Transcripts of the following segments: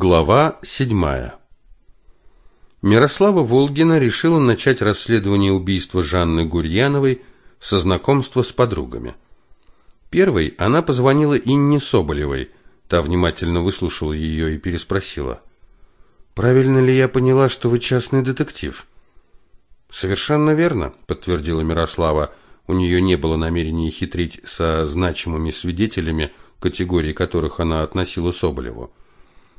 Глава седьмая. Мирослава Волгина решила начать расследование убийства Жанны Гурьяновой со знакомства с подругами. Первой она позвонила Инне Соболевой. Та внимательно выслушала ее и переспросила: "Правильно ли я поняла, что вы частный детектив?" "Совершенно верно", подтвердила Мирослава. У нее не было намерения хитрить со значимыми свидетелями, категории которых она относила Соболеву.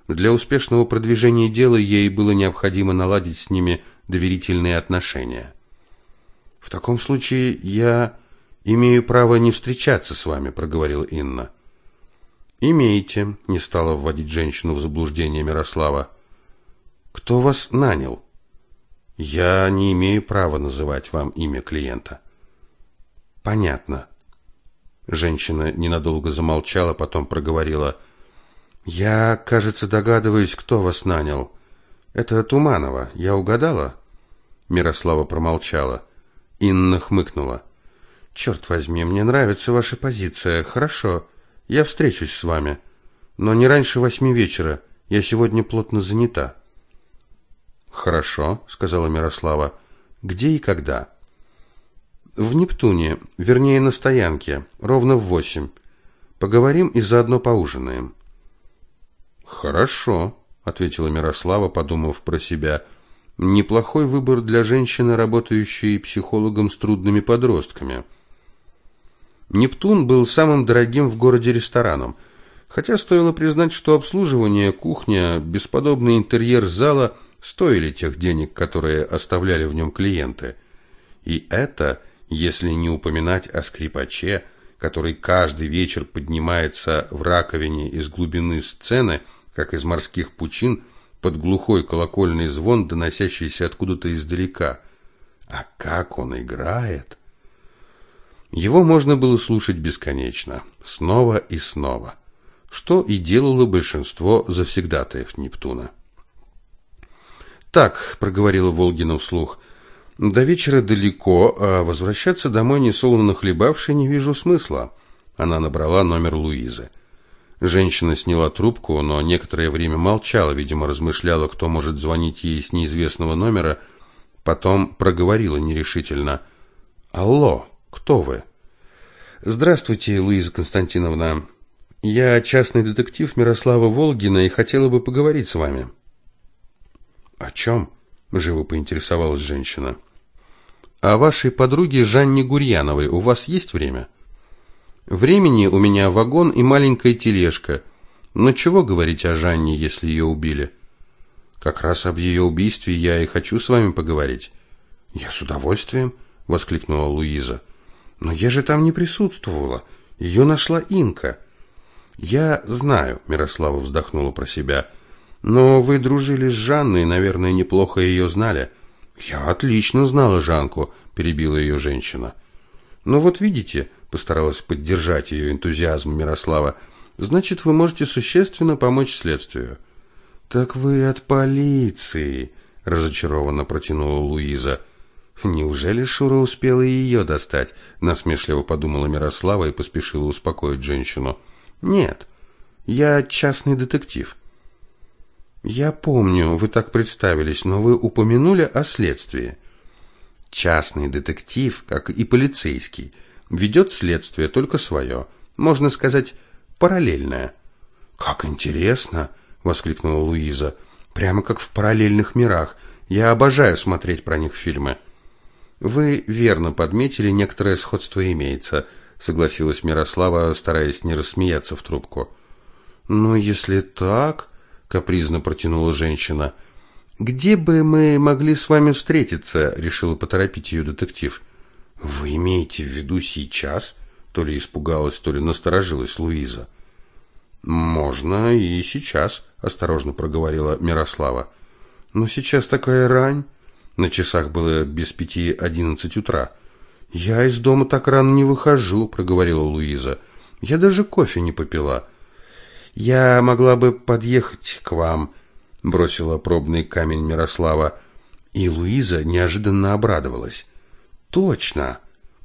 Для успешного продвижения дела ей было необходимо наладить с ними доверительные отношения. В таком случае я имею право не встречаться с вами, проговорила Инна. Имеете, не стала вводить женщину в заблуждение Мирослава. Кто вас нанял? Я не имею права называть вам имя клиента. Понятно. Женщина ненадолго замолчала, потом проговорила: я, кажется, догадываюсь, кто вас нанял. Это Туманова. Я угадала? Мирослава промолчала. Инна хмыкнула. «Черт возьми, мне нравится ваша позиция. Хорошо. Я встречусь с вами, но не раньше восьми вечера. Я сегодня плотно занята. Хорошо, сказала Мирослава. Где и когда? В Нептуне, вернее, на стоянке, ровно в восемь. Поговорим и заодно поужинаем. Хорошо, ответила Мирослава, подумав про себя. Неплохой выбор для женщины, работающей психологом с трудными подростками. Нептун был самым дорогим в городе рестораном, хотя стоило признать, что обслуживание, кухня, бесподобный интерьер зала стоили тех денег, которые оставляли в нем клиенты. И это, если не упоминать о скрипаче, который каждый вечер поднимается в раковине из глубины сцены – как из морских пучин, под глухой колокольный звон, доносящийся откуда-то издалека. А как он играет! Его можно было слушать бесконечно, снова и снова, что и делало большинство завсегдатаев Нептуна. «Так», — проговорила Волгина вслух, — «до вечера далеко, а возвращаться домой несолоно хлебавшей не вижу смысла». Она набрала номер Луизы. Женщина сняла трубку, но некоторое время молчала, видимо, размышляла, кто может звонить ей с неизвестного номера. Потом проговорила нерешительно: "Алло, кто вы?" "Здравствуйте, Луиза Константиновна. Я частный детектив Мирослава Волгина и хотела бы поговорить с вами". "О чем?» – живо поинтересовалась женщина. "О вашей подруге Жанне Гурьяновой. У вас есть время?" Времени у меня вагон и маленькая тележка. Но чего говорить о Жанне, если ее убили? Как раз об ее убийстве я и хочу с вами поговорить. Я с удовольствием, воскликнула Луиза. Но я же там не присутствовала. Ее нашла Инка. Я знаю, Мирослава вздохнула про себя. Но вы дружили с Жанной, наверное, неплохо ее знали. Я отлично знала Жанку, перебила ее женщина. Но вот видите, постаралась поддержать ее энтузиазм Мирослава. Значит, вы можете существенно помочь следствию. Так вы от полиции, разочарованно протянула Луиза. Неужели Шура успела ее достать? насмешливо подумала Мирослава и поспешила успокоить женщину. Нет. Я частный детектив. Я помню, вы так представились, но вы упомянули о следствии. Частный детектив, как и полицейский, ведет следствие только свое, можно сказать, параллельное. Как интересно, воскликнула Луиза. Прямо как в параллельных мирах. Я обожаю смотреть про них фильмы. Вы верно подметили, некоторое сходство имеется, согласилась Мирослава, стараясь не рассмеяться в трубку. Ну, если так, капризно протянула женщина. Где бы мы могли с вами встретиться, решила поторопить ее детектив. Вы имеете в виду сейчас? То ли испугалась, то ли насторожилась Луиза. Можно и сейчас, осторожно проговорила Мирослава. Но сейчас такая рань. На часах было без пяти одиннадцать утра. Я из дома так рано не выхожу, проговорила Луиза. Я даже кофе не попила. Я могла бы подъехать к вам, бросила пробный камень Мирослава, и Луиза неожиданно обрадовалась. Точно.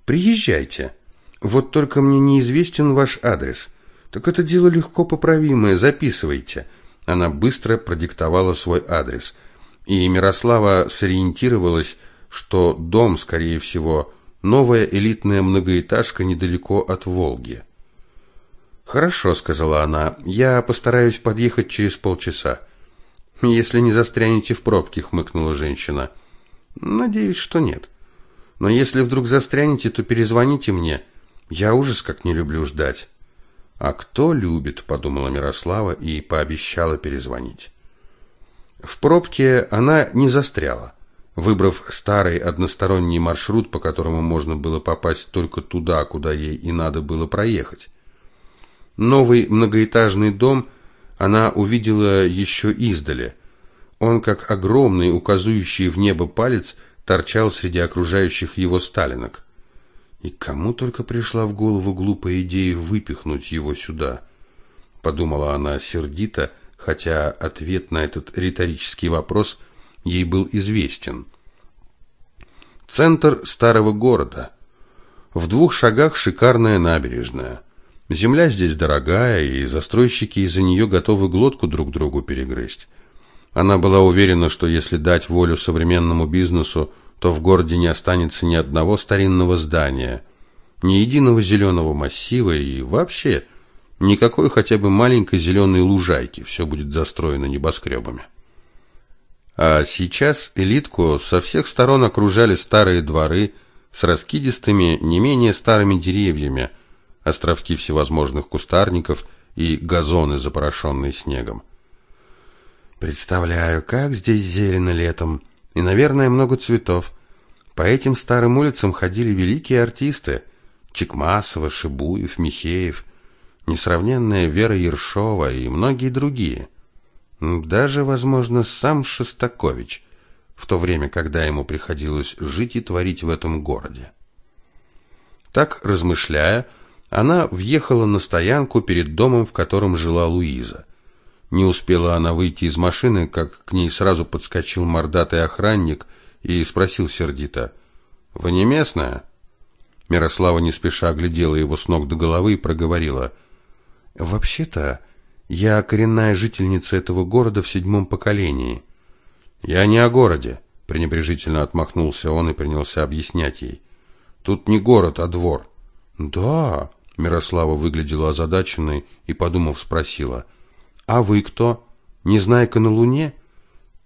Приезжайте. Вот только мне неизвестен ваш адрес. Так это дело легко поправимое, записывайте. Она быстро продиктовала свой адрес, и Мирослава сориентировалась, что дом, скорее всего, новая элитная многоэтажка недалеко от Волги. «Хорошо», — сказала она, — «я постараюсь подъехать через полчаса». «Если не застрянете в пробке», — хмыкнула женщина. «Надеюсь, что нет. Но если вдруг застрянете, то перезвоните мне. Я ужас как не люблю ждать». «А кто любит?» – подумала Мирослава и пообещала перезвонить. В пробке она не застряла. Выбрав старый односторонний маршрут, по которому можно было попасть только туда, куда ей и надо было проехать. Новый многоэтажный дом она увидела еще издали. Он, как огромный указывающий в небо палец, торчал среди окружающих его сталинок. И кому только пришла в голову глупая идея выпихнуть его сюда, подумала она сердито, хотя ответ на этот риторический вопрос ей был известен. Центр старого города. В двух шагах шикарная набережная. Земля здесь дорогая, и застройщики из-за нее готовы глотку друг другу перегрызть. Она была уверена, что если дать волю современному бизнесу, то в городе не останется ни одного старинного здания, ни единого зеленого массива и вообще никакой хотя бы маленькой зеленой лужайки, все будет застроено небоскребами. А сейчас элитку со всех сторон окружали старые дворы с раскидистыми, не менее старыми деревьями, островки всевозможных кустарников и газоны, запорошенные снегом. Представляю, как здесь зелено летом, и, наверное, много цветов. По этим старым улицам ходили великие артисты: Чекмасова, Шибуев, Михеев, несравненная Вера Ершова и многие другие. Даже, возможно, сам Шостакович, в то время, когда ему приходилось жить и творить в этом городе. Так, размышляя, она въехала на стоянку перед домом, в котором жила Луиза. Не успела она выйти из машины, как к ней сразу подскочил мордатый охранник и спросил сердито: "Вы не местная?" Мирослава не спеша оглядела его с ног до головы и проговорила: "Вообще-то я коренная жительница этого города в седьмом поколении. Я не о городе", пренебрежительно отмахнулся он и принялся объяснять ей. "Тут не город, а двор". "Да", Мирослава выглядела озадаченной и, подумав, спросила: а вы кто? Незнайка на Луне?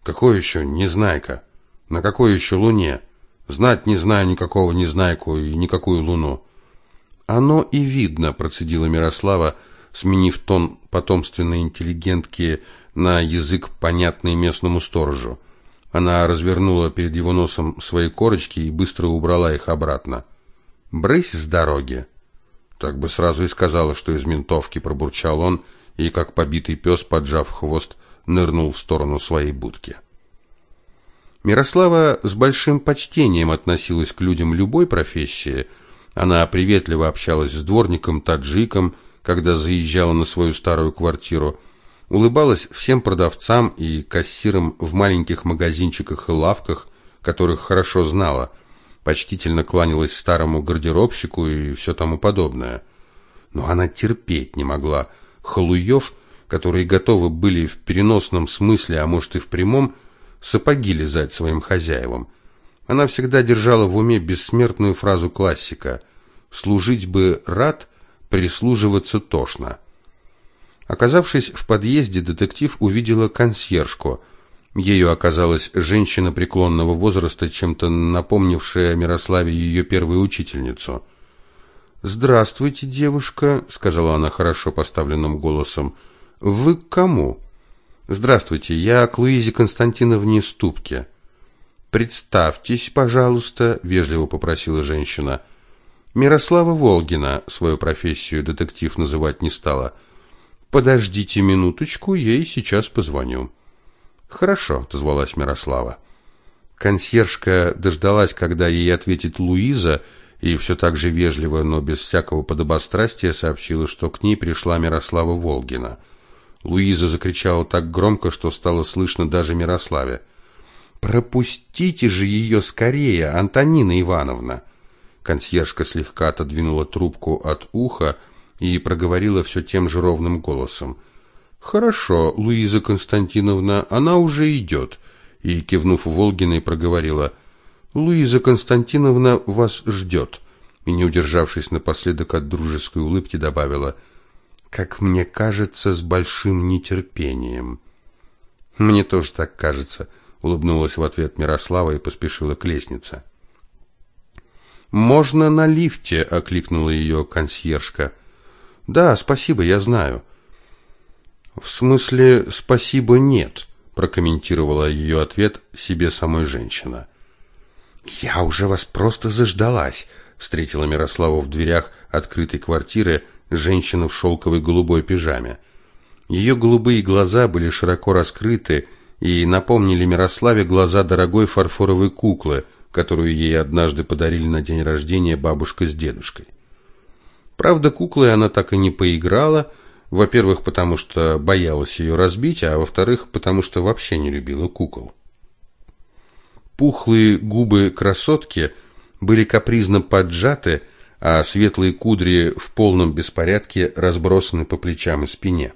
Какой еще Незнайка? На какой еще Луне? Знать не знаю никакого Незнайку и никакую Луну. Оно и видно, процедила Мирослава, сменив тон потомственной интеллигентки на язык, понятный местному сторожу. Она развернула перед его носом свои корочки и быстро убрала их обратно. «Брысь с дороги!» Так бы сразу и сказала, что из ментовки, пробурчал он, — и, как побитый пес, поджав хвост, нырнул в сторону своей будки. Мирослава с большим почтением относилась к людям любой профессии. Она приветливо общалась с дворником-таджиком, когда заезжала на свою старую квартиру, улыбалась всем продавцам и кассирам в маленьких магазинчиках и лавках, которых хорошо знала, почтительно кланялась старому гардеробщику и все тому подобное. Но она терпеть не могла – халуев, которые готовы были в переносном смысле, а может и в прямом, сапоги лизать своим хозяевам. Она всегда держала в уме бессмертную фразу классика «служить бы рад, прислуживаться тошно». Оказавшись в подъезде, детектив увидела консьержку. Ею оказалась женщина преклонного возраста, чем-то напомнившая Мирославе ее первую учительницу – «Здравствуйте, девушка», — сказала она хорошо поставленным голосом. «Вы к кому?» «Здравствуйте, я к Луизе Константиновне Ступке». «Представьтесь, пожалуйста», — вежливо попросила женщина. Мирослава Волгина свою профессию детектив называть не стала. «Подождите минуточку, ей сейчас позвоню». «Хорошо», — отозвалась Мирослава. Консьержка дождалась, когда ей ответит Луиза, — и все так же вежливо, но без всякого подобострастия сообщила, что к ней пришла Мирослава Волгина. Луиза закричала так громко, что стало слышно даже Мирославе. «Пропустите же ее скорее, Антонина Ивановна!» Консьержка слегка отодвинула трубку от уха и проговорила все тем же ровным голосом. Хорошо, Луиза Константиновна, она уже идет. И, кивнув Волгиной, проговорила. Луиза Константиновна вас ждет. И, не удержавшись напоследок от дружеской улыбки, добавила. Как мне кажется, с большим нетерпением. Мне тоже так кажется, улыбнулась в ответ Мирослава и поспешила к лестнице. Можно на лифте, окликнула ее консьержка. Да, спасибо, я знаю. В смысле, спасибо нет, прокомментировала ее ответ себе самой женщина. Я уже вас просто заждалась, встретила Мирославу в дверях открытой квартиры женщина в шелковой голубой пижаме. Ее голубые глаза были широко раскрыты и напомнили Мирославе глаза дорогой фарфоровой куклы, которую ей однажды подарили на день рождения бабушка с дедушкой. Правда, куклой она так и не поиграла, во-первых, потому что боялась ее разбить, а во-вторых, потому что вообще не любила кукол. Пухлые губы красотки были капризно поджаты, а светлые кудри в полном беспорядке разбросаны по плечам и спине.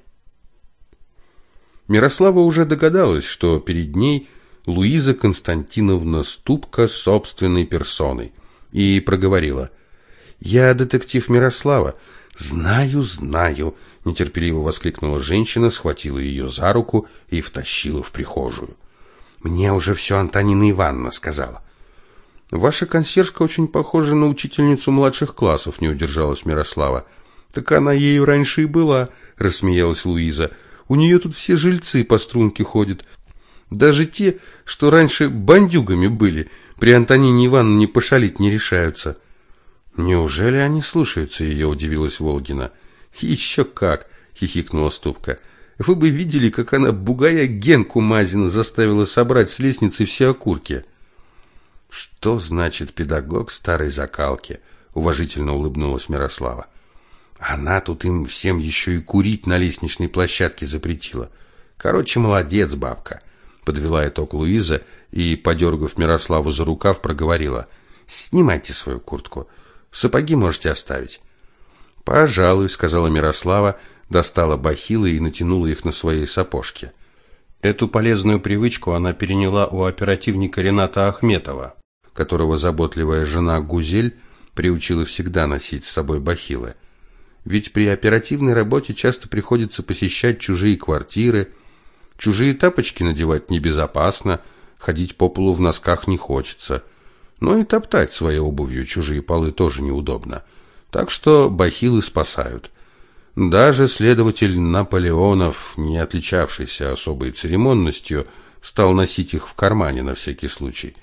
Мирослава уже догадалась, что перед ней Луиза Константиновна Ступка собственной персоной, и проговорила: "Я детектив Мирослава. Знаю, знаю", нетерпеливо воскликнула женщина, схватила ее за руку и втащила в прихожую. "Мне уже все Антонина Ивановна сказала". Ваша консьержка очень похожа на учительницу младших классов, не удержалась Мирослава. Так она ею раньше и была, рассмеялась Луиза. У нее тут все жильцы по струнке ходят. Даже те, что раньше бандюгами были, при Антонине Ивановне пошалить не решаются. Неужели они слушаются ее, удивилась Волгина. Еще как, хихикнула Ступка. Вы бы видели, как она бугая Генку Мазина заставила собрать с лестницы все окурки. Что значит педагог старой закалки? уважительно улыбнулась Мирослава. Она тут им всем еще и курить на лестничной площадке запретила. Короче, молодец, бабка, подвела итог Луиза и, подергав Мирославу за рукав, проговорила: "Снимайте свою куртку. Сапоги можете оставить". "Пожалуй", сказала Мирослава, достала бахилы и натянула их на свои сапожки. Эту полезную привычку она переняла у оперативника Рената Ахметова которого заботливая жена Гузель приучила всегда носить с собой бахилы. Ведь при оперативной работе часто приходится посещать чужие квартиры, чужие тапочки надевать небезопасно, ходить по полу в носках не хочется, но и топтать своей обувью чужие полы тоже неудобно. Так что бахилы спасают. Даже следователь Наполеонов, не отличавшийся особой церемонностью, стал носить их в кармане на всякий случай.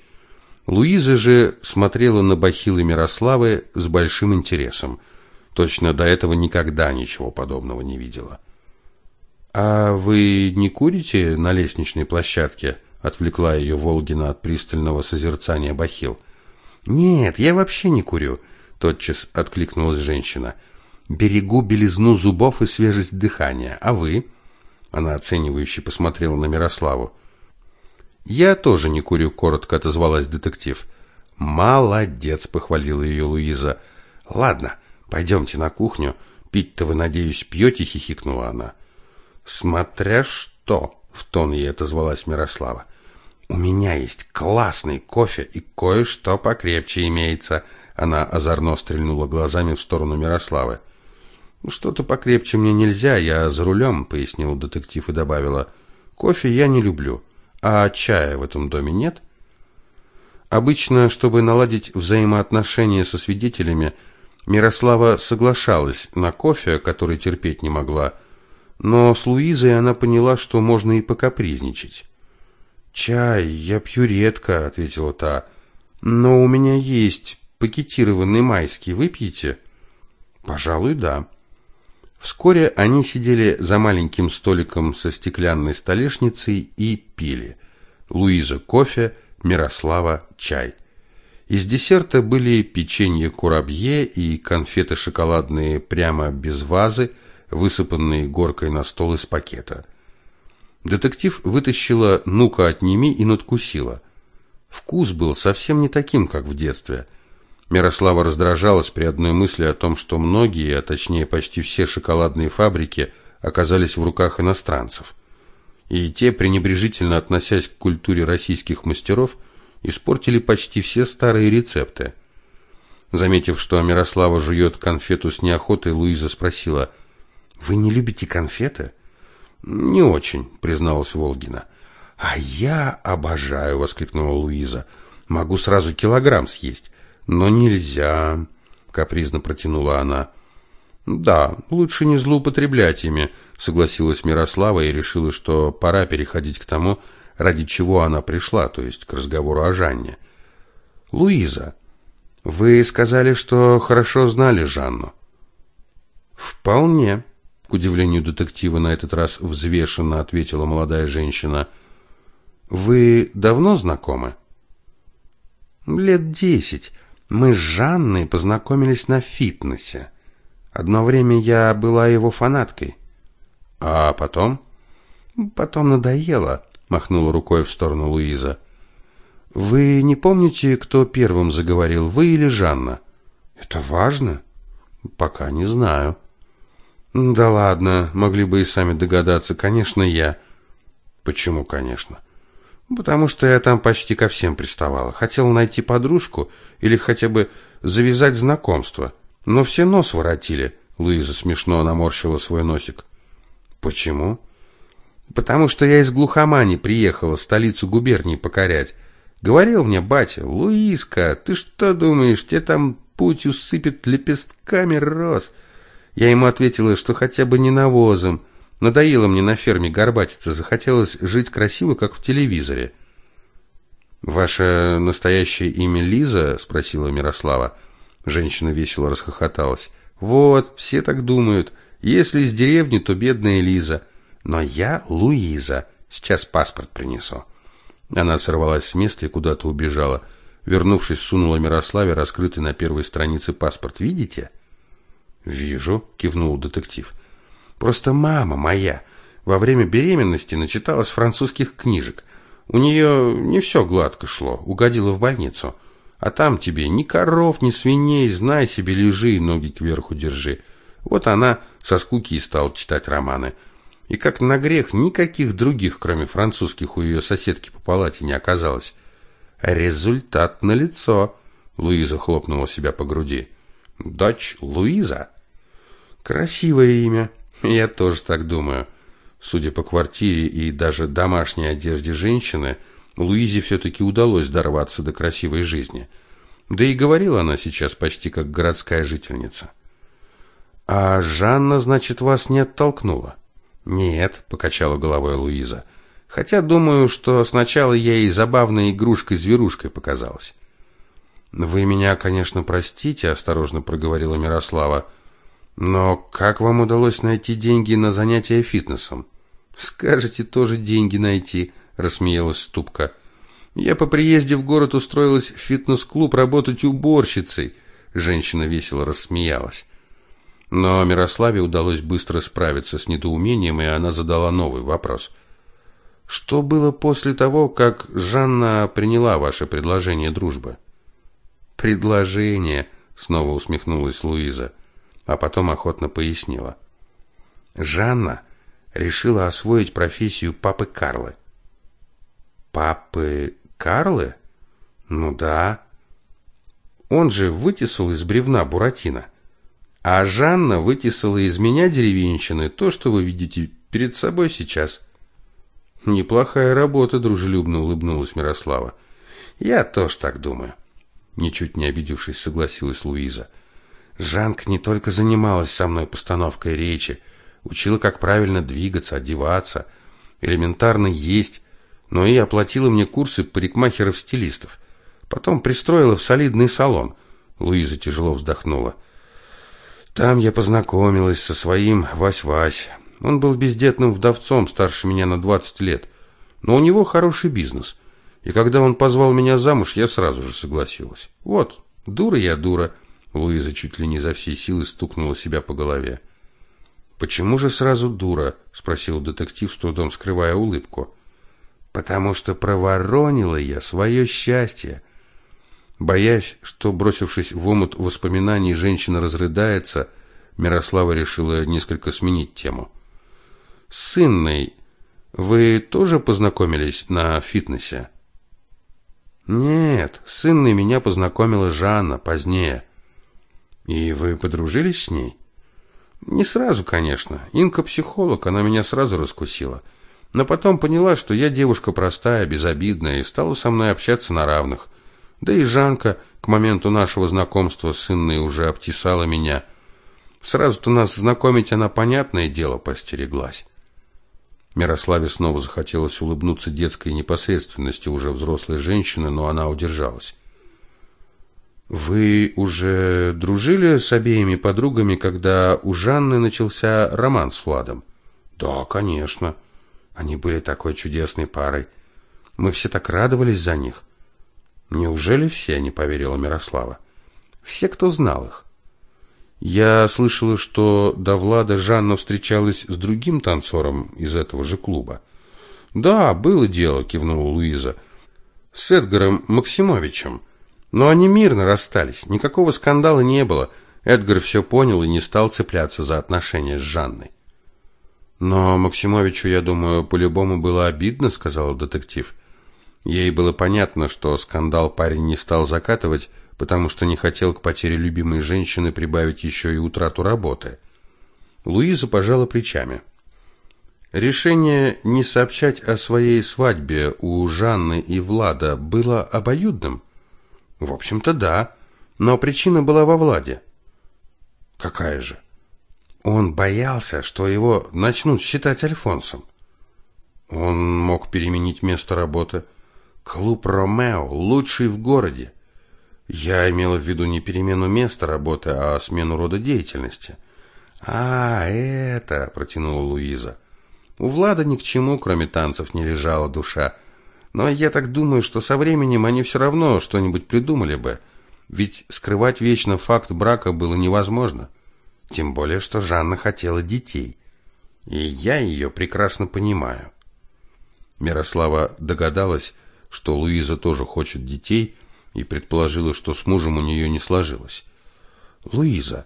Луиза же смотрела на бахилы Мирославы с большим интересом. Точно до этого никогда ничего подобного не видела. А вы не курите на лестничной площадке? отвлекла ее Волгина от пристального созерцания бахил. Нет, я вообще не курю, тотчас откликнулась женщина. Берегу белизну зубов и свежесть дыхания. А вы? Она оценивающе посмотрела на Мирославу. Я тоже не курю, коротко отозвалась детектив. Молодец, похвалила ее Луиза. Ладно, пойдемте на кухню. Пить-то вы, надеюсь, пьете?» — хихикнула она. Смотря что, в тон ей отозвалась Мирослава. У меня есть классный кофе и кое-что покрепче имеется. Она озорно стрельнула глазами в сторону Мирославы. «Ну, что-то покрепче мне нельзя, я за рулем», — пояснил детектив и добавила. «Кофе я не люблю. А чая в этом доме нет? Обычно, чтобы наладить взаимоотношения со свидетелями, Мирослава соглашалась на кофе, который терпеть не могла, но с Луизой она поняла, что можно и покапризничать. «Чай я пью редко», — ответила та, — «но у меня есть пакетированный майский, выпьете?» «Пожалуй, да». Вскоре они сидели за маленьким столиком со стеклянной столешницей и пили. Луиза кофе, Мирослава чай. Из десерта были печенье курабье и конфеты шоколадные прямо без вазы, высыпанные горкой на стол из пакета. Детектив вытащила «ну-ка, отними» и надкусила. Вкус был совсем не таким, как в детстве – Мирослава раздражалась при одной мысли о том, что многие, а точнее почти все шоколадные фабрики оказались в руках иностранцев. И те, пренебрежительно относясь к культуре российских мастеров, испортили почти все старые рецепты. Заметив, что Мирослава жует конфету с неохотой, Луиза спросила, «Вы не любите конфеты?» «Не очень», — призналась Волгина. «А я обожаю!» — воскликнула Луиза. «Могу сразу килограмм съесть». «Но нельзя!» — капризно протянула она. «Да, лучше не злоупотреблять ими», — согласилась Мирослава и решила, что пора переходить к тому, ради чего она пришла, то есть к разговору о Жанне. «Луиза, вы сказали, что хорошо знали Жанну?» «Вполне», — к удивлению детектива на этот раз взвешенно ответила молодая женщина. Вы давно знакомы? Лет десять. Мы с Жанной познакомились на фитнесе. Одно время я была его фанаткой. А потом? Потом надоело, махнула рукой в сторону Луиза. Вы не помните, кто первым заговорил, вы или Жанна? Это важно? Пока не знаю. Да ладно, могли бы и сами догадаться, конечно, я. Почему, конечно? Потому что я там почти ко всем приставала. Хотела найти подружку или хотя бы завязать знакомство. Но все нос воротили. Луиза смешно наморщила свой носик. Почему? Потому что я из глухомани приехала столицу губернии покорять. Говорил мне батя, Луизка, ты что думаешь, тебе там путь усыпет лепестками роз? Я ему ответила, что хотя бы не навозом. Надоело мне на ферме горбатиться, захотелось жить красиво, как в телевизоре. «Ваше настоящее имя Лиза?» – спросила Мирослава. Женщина весело расхохоталась. «Вот, все так думают. Если из деревни, то бедная Лиза. Но я Луиза. Сейчас паспорт принесу». Она сорвалась с места и куда-то убежала. Вернувшись, сунула Мирославе раскрытый на первой странице паспорт. «Видите?» «Вижу», – кивнул детектив. Просто мама моя во время беременности начиталась французских книжек. У нее не все гладко шло, угодила в больницу. А там тебе ни коров, ни свиней, знай себе, лежи и ноги кверху держи. Вот она со скуки и стала читать романы. И как на грех, никаких других, кроме французских, у ее соседки по палате не оказалось. Результат налицо. Луиза хлопнула себя по груди. Дочь Луиза. Красивое имя. Я тоже так думаю. Судя по квартире и даже домашней одежде женщины, Луизе все-таки удалось дорваться до красивой жизни. Да и говорила она сейчас почти как городская жительница. «А Жанна, значит, вас не оттолкнула?» «Нет», — покачала головой Луиза. «Хотя думаю, что сначала я ей забавной игрушкой-зверушкой показалась». «Вы меня, конечно, простите», — осторожно проговорила Мирослава. Но как вам удалось найти деньги на занятия фитнесом? Скажете, тоже деньги найти, рассмеялась Ступка. Я по приезде в город устроилась в фитнес-клуб работать уборщицей. Женщина весело рассмеялась. Но Мирославе удалось быстро справиться с недоумением, и она задала новый вопрос. Что было после того, как Жанна приняла ваше предложение дружбы? Предложение, снова усмехнулась Луиза а потом охотно пояснила. Жанна решила освоить профессию папы Карлы. Папы Карлы? Ну да. Он же вытесал из бревна Буратино. А Жанна вытесала из меня деревенщины то, что вы видите перед собой сейчас. Неплохая работа, дружелюбно улыбнулась Мирослава. Я тоже так думаю. Ничуть не обидевшись, согласилась Луиза. Жанка не только занималась со мной постановкой речи, учила, как правильно двигаться, одеваться, элементарно есть, но и оплатила мне курсы парикмахеров-стилистов. Потом пристроила в солидный салон. Луиза тяжело вздохнула. Там я познакомилась со своим Вась-Вась. Он был бездетным вдовцом, старше меня на 20 лет. Но у него хороший бизнес. И когда он позвал меня замуж, я сразу же согласилась. Вот, дура я дура. Луиза чуть ли не за всей силы стукнула себя по голове. «Почему же сразу дура?» – спросил детектив, с трудом скрывая улыбку. «Потому что проворонила я свое счастье». Боясь, что, бросившись в омут воспоминаний, женщина разрыдается, Мирослава решила несколько сменить тему. С Инной вы тоже познакомились на фитнесе? Нет, с Инной меня познакомила Жанна позднее. И вы подружились с ней? Не сразу, конечно. Инка психолог, она меня сразу раскусила. Но потом поняла, что я девушка простая, безобидная, и стала со мной общаться на равных. Да и Жанка к моменту нашего знакомства с Инной уже обтесала меня. Сразу-то нас знакомить она, понятное дело, постереглась. Мирославе снова захотелось улыбнуться детской непосредственностью уже взрослой женщины, но она удержалась. Вы уже дружили с обеими подругами, когда у Жанны начался роман с Владом? Да, конечно. Они были такой чудесной парой. Мы все так радовались за них. Неужели все, не поверила Мирослава. Все, кто знал их. Я слышала, что до Влада Жанна встречалась с другим танцором из этого же клуба. Да, было дело, кивнула Луиза. С Эдгаром Максимовичем. Но они мирно расстались, никакого скандала не было. Эдгар все понял и не стал цепляться за отношения с Жанной. Но Максимовичу, я думаю, по-любому было обидно, сказал детектив. Ей было понятно, что скандал парень не стал закатывать, потому что не хотел к потере любимой женщины прибавить еще и утрату работы. Луиза пожала плечами. Решение не сообщать о своей свадьбе у Жанны и Влада было обоюдным. В общем-то, да, но причина была во Владе. Какая же? Он боялся, что его начнут считать Альфонсом. Он мог переменить место работы. Клуб Ромео лучший в городе. Я имела в виду не перемену места работы, а смену рода деятельности. А, это, протянула Луиза. У Влада ни к чему, кроме танцев, не лежала душа. Но я так думаю, что со временем они все равно что-нибудь придумали бы. Ведь скрывать вечно факт брака было невозможно. Тем более, что Жанна хотела детей. И я ее прекрасно понимаю. Мирослава догадалась, что Луиза тоже хочет детей, и предположила, что с мужем у нее не сложилось. «Луиза,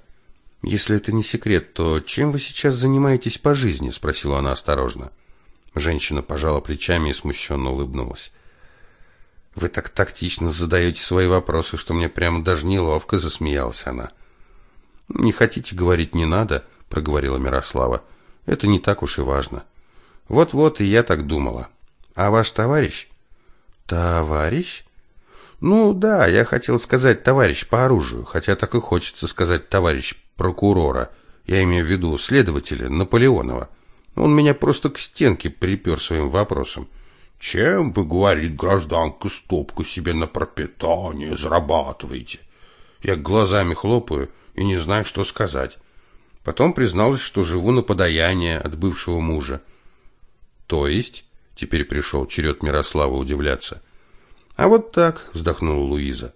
если это не секрет, то чем вы сейчас занимаетесь по жизни?» – спросила она осторожно. Женщина пожала плечами и смущенно улыбнулась. «Вы так тактично задаете свои вопросы, что мне прямо даже неловко», – засмеялась она. «Не хотите говорить, не надо», – проговорила Мирослава. «Это не так уж и важно». «Вот-вот, и я так думала. А ваш товарищ?» «Товарищ?» Ну да, я хотел сказать товарищ по оружию, хотя так и хочется сказать товарищ прокурора. Я имею в виду следователя Наполеонова. Он меня просто к стенке припер своим вопросом. Чем вы, говорит гражданка, стопку себе на пропитание зарабатываете? Я глазами хлопаю и не знаю, что сказать. Потом призналась, что живу на подаяние от бывшего мужа. То есть, теперь пришел черед Мирослава удивляться – а вот так, вздохнула Луиза.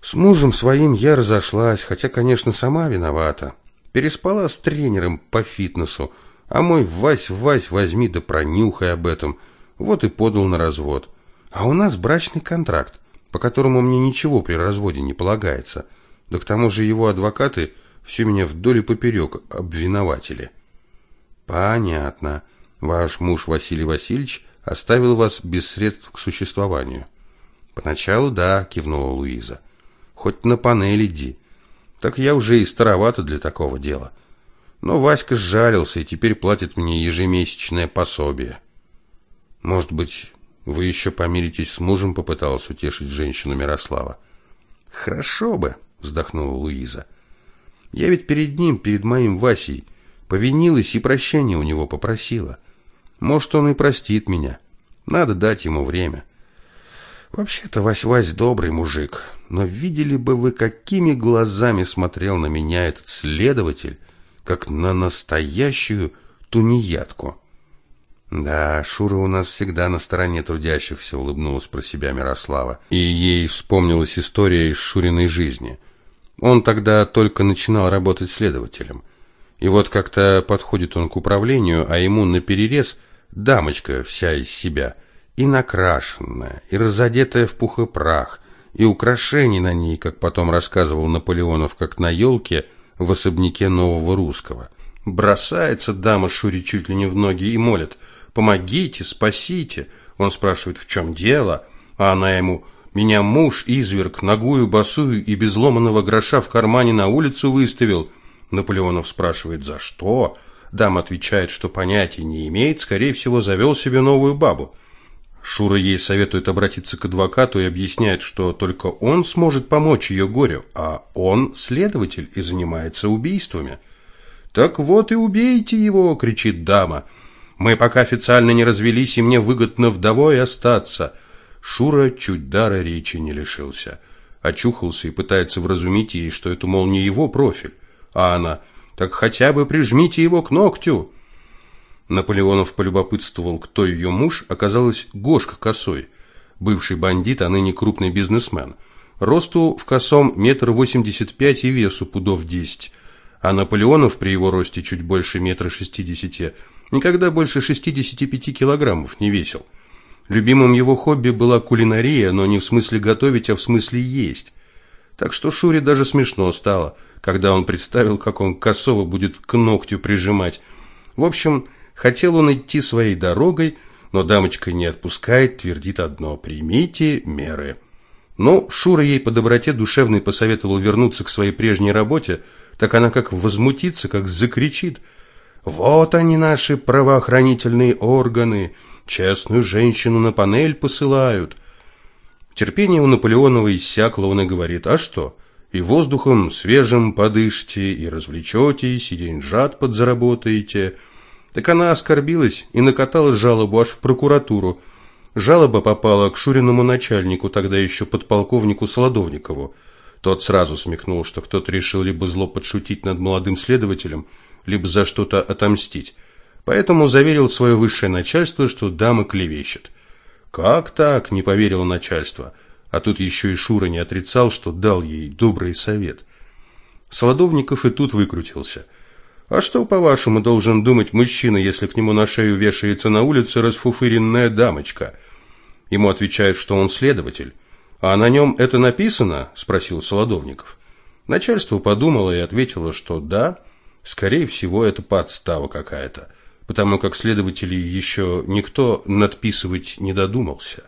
С мужем своим я разошлась, хотя, конечно, сама виновата. Переспала с тренером по фитнесу, а мой Вась, Вась, возьми да пронюхай об этом. Вот и подал на развод. А у нас брачный контракт, по которому мне ничего при разводе не полагается. Да к тому же его адвокаты все меня вдоль и поперек обвинователи. Понятно. Ваш муж Василий Васильевич оставил вас без средств к существованию. Поначалу да, кивнула Луиза. Хоть на панель иди. Так я уже и старовата для такого дела. Но Васька сжалился и теперь платит мне ежемесячное пособие. Может быть, вы еще помиритесь с мужем, попыталась утешить женщину Мирослава. Хорошо бы, вздохнула Луиза. Я ведь перед ним, перед моим Васей, повинилась и прощения у него попросила. Может, он и простит меня. Надо дать ему время. Вообще-то Вась-Вась добрый мужик, но видели бы вы, какими глазами смотрел на меня этот следователь, как на настоящую тунеядку. Да, Шура у нас всегда на стороне трудящихся, улыбнулась про себя Мирослава. И ей вспомнилась история из Шуриной жизни. Он тогда только начинал работать следователем. И вот как-то подходит он к управлению, а ему наперерез – Дамочка вся из себя, и накрашенная, и разодетая в пух и прах, и украшений на ней, как потом рассказывал Наполеонов, как на елке в особняке нового русского. Бросается дама Шуре чуть ли не в ноги и молит. «Помогите, спасите!» Он спрашивает, в чем дело? А она ему, «Меня муж, изверг, ногую, босую и без ломаного гроша в кармане на улицу выставил». Наполеонов спрашивает, «За что?» Дама отвечает, что понятия не имеет, скорее всего, завел себе новую бабу. Шура ей советует обратиться к адвокату и объясняет, что только он сможет помочь ее горю, а он следователь и занимается убийствами. «Так вот и убейте его!» – кричит дама. «Мы пока официально не развелись, и мне выгодно вдовой остаться». Шура чуть дара речи не лишился. Очухался и пытается вразумить ей, что это, мол, не его профиль. А она «Так хотя бы прижмите его к ногтю!» Наполеонов полюбопытствовал, кто ее муж, оказалось Гошка Косой, бывший бандит, а ныне крупный бизнесмен. Росту в косом метр восемьдесят пять и весу пудов десять а Наполеонов при его росте чуть больше метра шестидесяти никогда больше шестидесяти пяти килограммов не весил. Любимым его хобби была кулинария, но не в смысле готовить, а в смысле есть. Так что Шуре даже смешно стало, когда он представил, как он косово будет к ногтю прижимать. В общем, хотел он идти своей дорогой, но дамочка не отпускает, твердит одно «примите меры». Но Шура ей по доброте душевной посоветовал вернуться к своей прежней работе, так она как возмутится, как закричит. «Вот они, наши правоохранительные органы, честную женщину на панель посылают». Терпение у Наполеонова иссякло, он и говорит, «А что? И воздухом свежим подышите, и развлечетесь, и деньжат подзаработаете». Так она оскорбилась и накатала жалобу аж в прокуратуру. Жалоба попала к Шуриному начальнику, тогда еще подполковнику Солодовникову. Тот сразу смекнул, что кто-то решил либо зло подшутить над молодым следователем, либо за что-то отомстить. Поэтому заверил свое высшее начальство, что дама клевещет. «Как так?» – не поверило начальство. А тут еще и Шура не отрицал, что дал ей добрый совет. Солодовников и тут выкрутился. «А что, по-вашему, должен думать мужчина, если к нему на шею вешается на улице расфуфыренная дамочка?» Ему отвечают, что он следователь. «А на нем это написано?» – спросил Солодовников. Начальство подумало и ответило, что да, скорее всего, это подстава какая-то, потому как следователей еще никто надписывать не додумался.